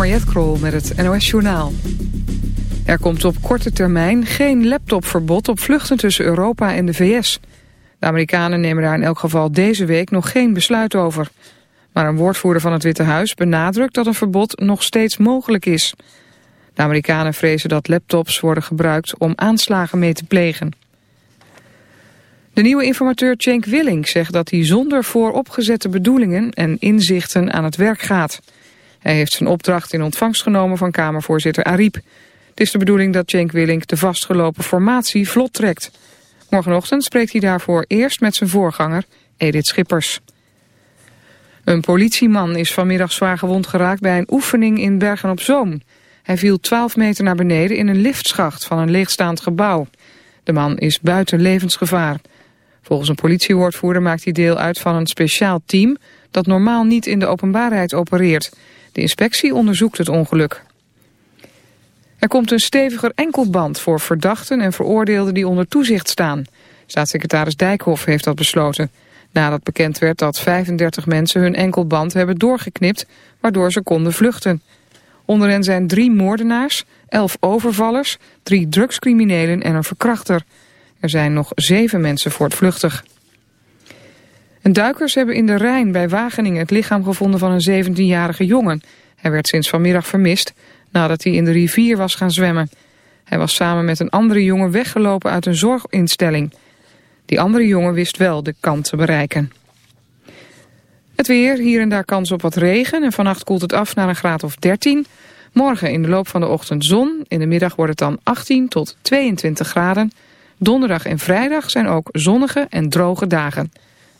Mariette Krol met het NOS Journaal. Er komt op korte termijn geen laptopverbod op vluchten tussen Europa en de VS. De Amerikanen nemen daar in elk geval deze week nog geen besluit over. Maar een woordvoerder van het Witte Huis benadrukt dat een verbod nog steeds mogelijk is. De Amerikanen vrezen dat laptops worden gebruikt om aanslagen mee te plegen. De nieuwe informateur Cenk Willing zegt dat hij zonder vooropgezette bedoelingen en inzichten aan het werk gaat... Hij heeft zijn opdracht in ontvangst genomen van Kamervoorzitter Ariep. Het is de bedoeling dat Cenk Willink de vastgelopen formatie vlot trekt. Morgenochtend spreekt hij daarvoor eerst met zijn voorganger Edith Schippers. Een politieman is vanmiddag zwaar gewond geraakt bij een oefening in Bergen op Zoom. Hij viel 12 meter naar beneden in een liftschacht van een leegstaand gebouw. De man is buiten levensgevaar. Volgens een politiewoordvoerder maakt hij deel uit van een speciaal team... dat normaal niet in de openbaarheid opereert. De inspectie onderzoekt het ongeluk. Er komt een steviger enkelband voor verdachten en veroordeelden die onder toezicht staan. Staatssecretaris Dijkhoff heeft dat besloten. Nadat bekend werd dat 35 mensen hun enkelband hebben doorgeknipt, waardoor ze konden vluchten. Onder hen zijn drie moordenaars, elf overvallers, drie drugscriminelen en een verkrachter. Er zijn nog zeven mensen voortvluchtig. En duikers hebben in de Rijn bij Wageningen het lichaam gevonden van een 17-jarige jongen. Hij werd sinds vanmiddag vermist nadat hij in de rivier was gaan zwemmen. Hij was samen met een andere jongen weggelopen uit een zorginstelling. Die andere jongen wist wel de kant te bereiken. Het weer, hier en daar kans op wat regen en vannacht koelt het af naar een graad of 13. Morgen in de loop van de ochtend zon, in de middag wordt het dan 18 tot 22 graden. Donderdag en vrijdag zijn ook zonnige en droge dagen.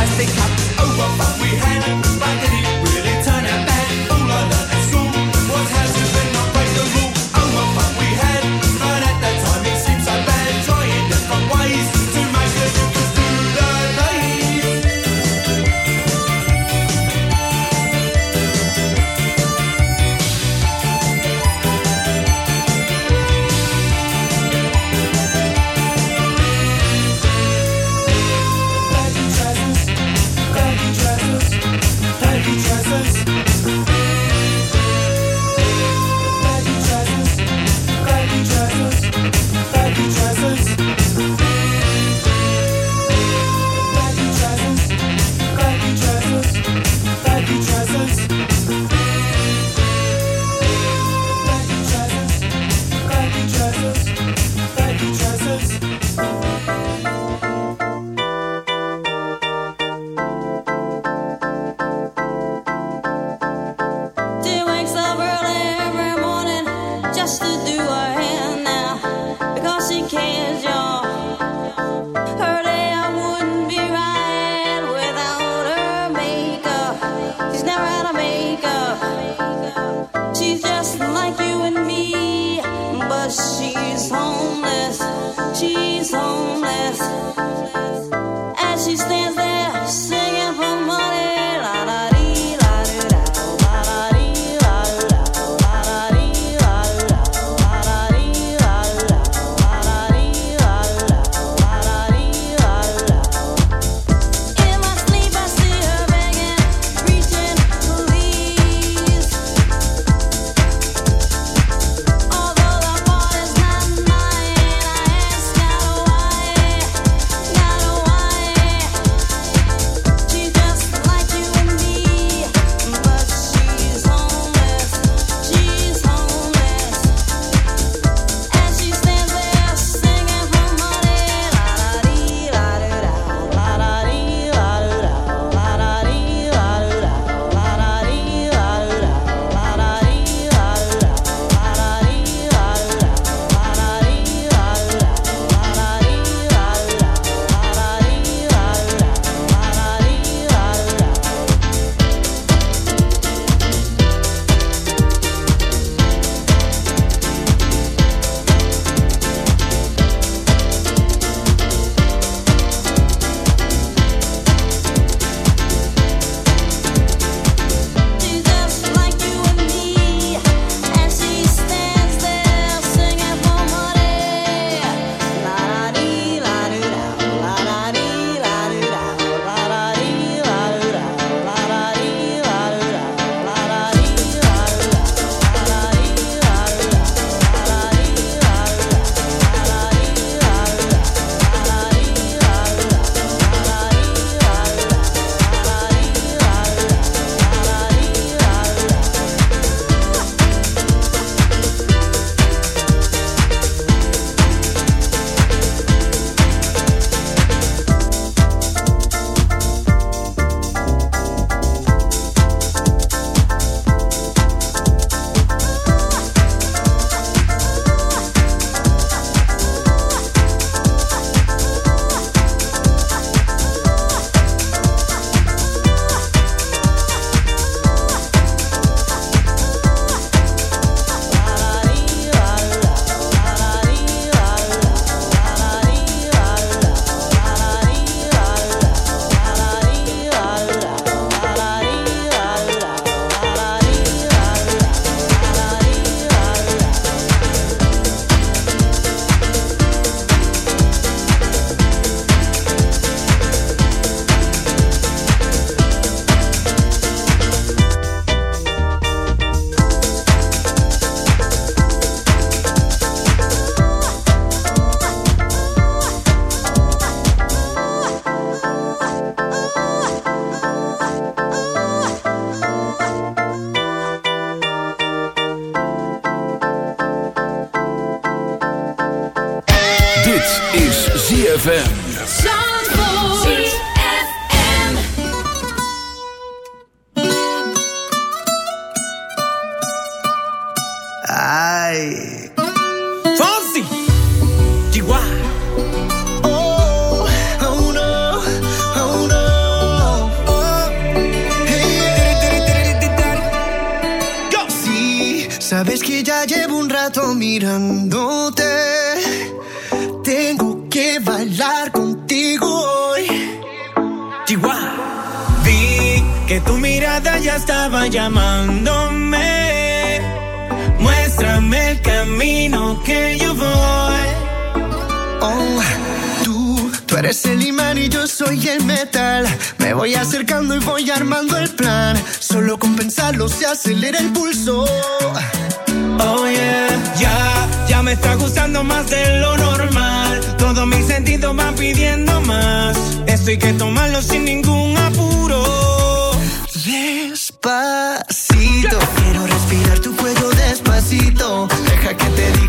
I think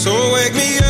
So wake me up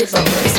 music from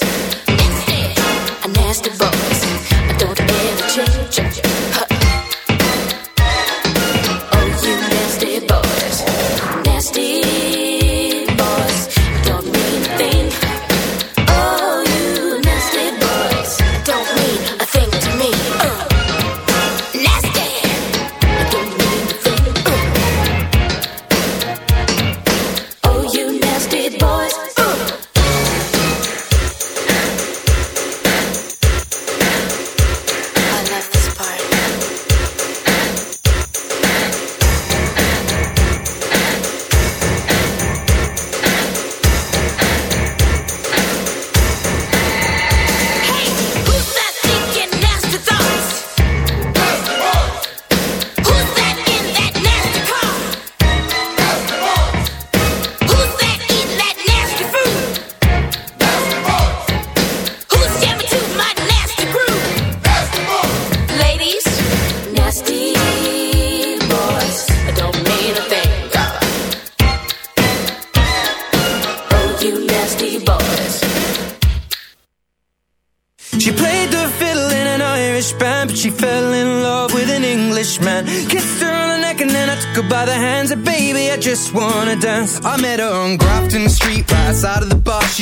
this. A nasty boy.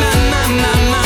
my, my, my, my.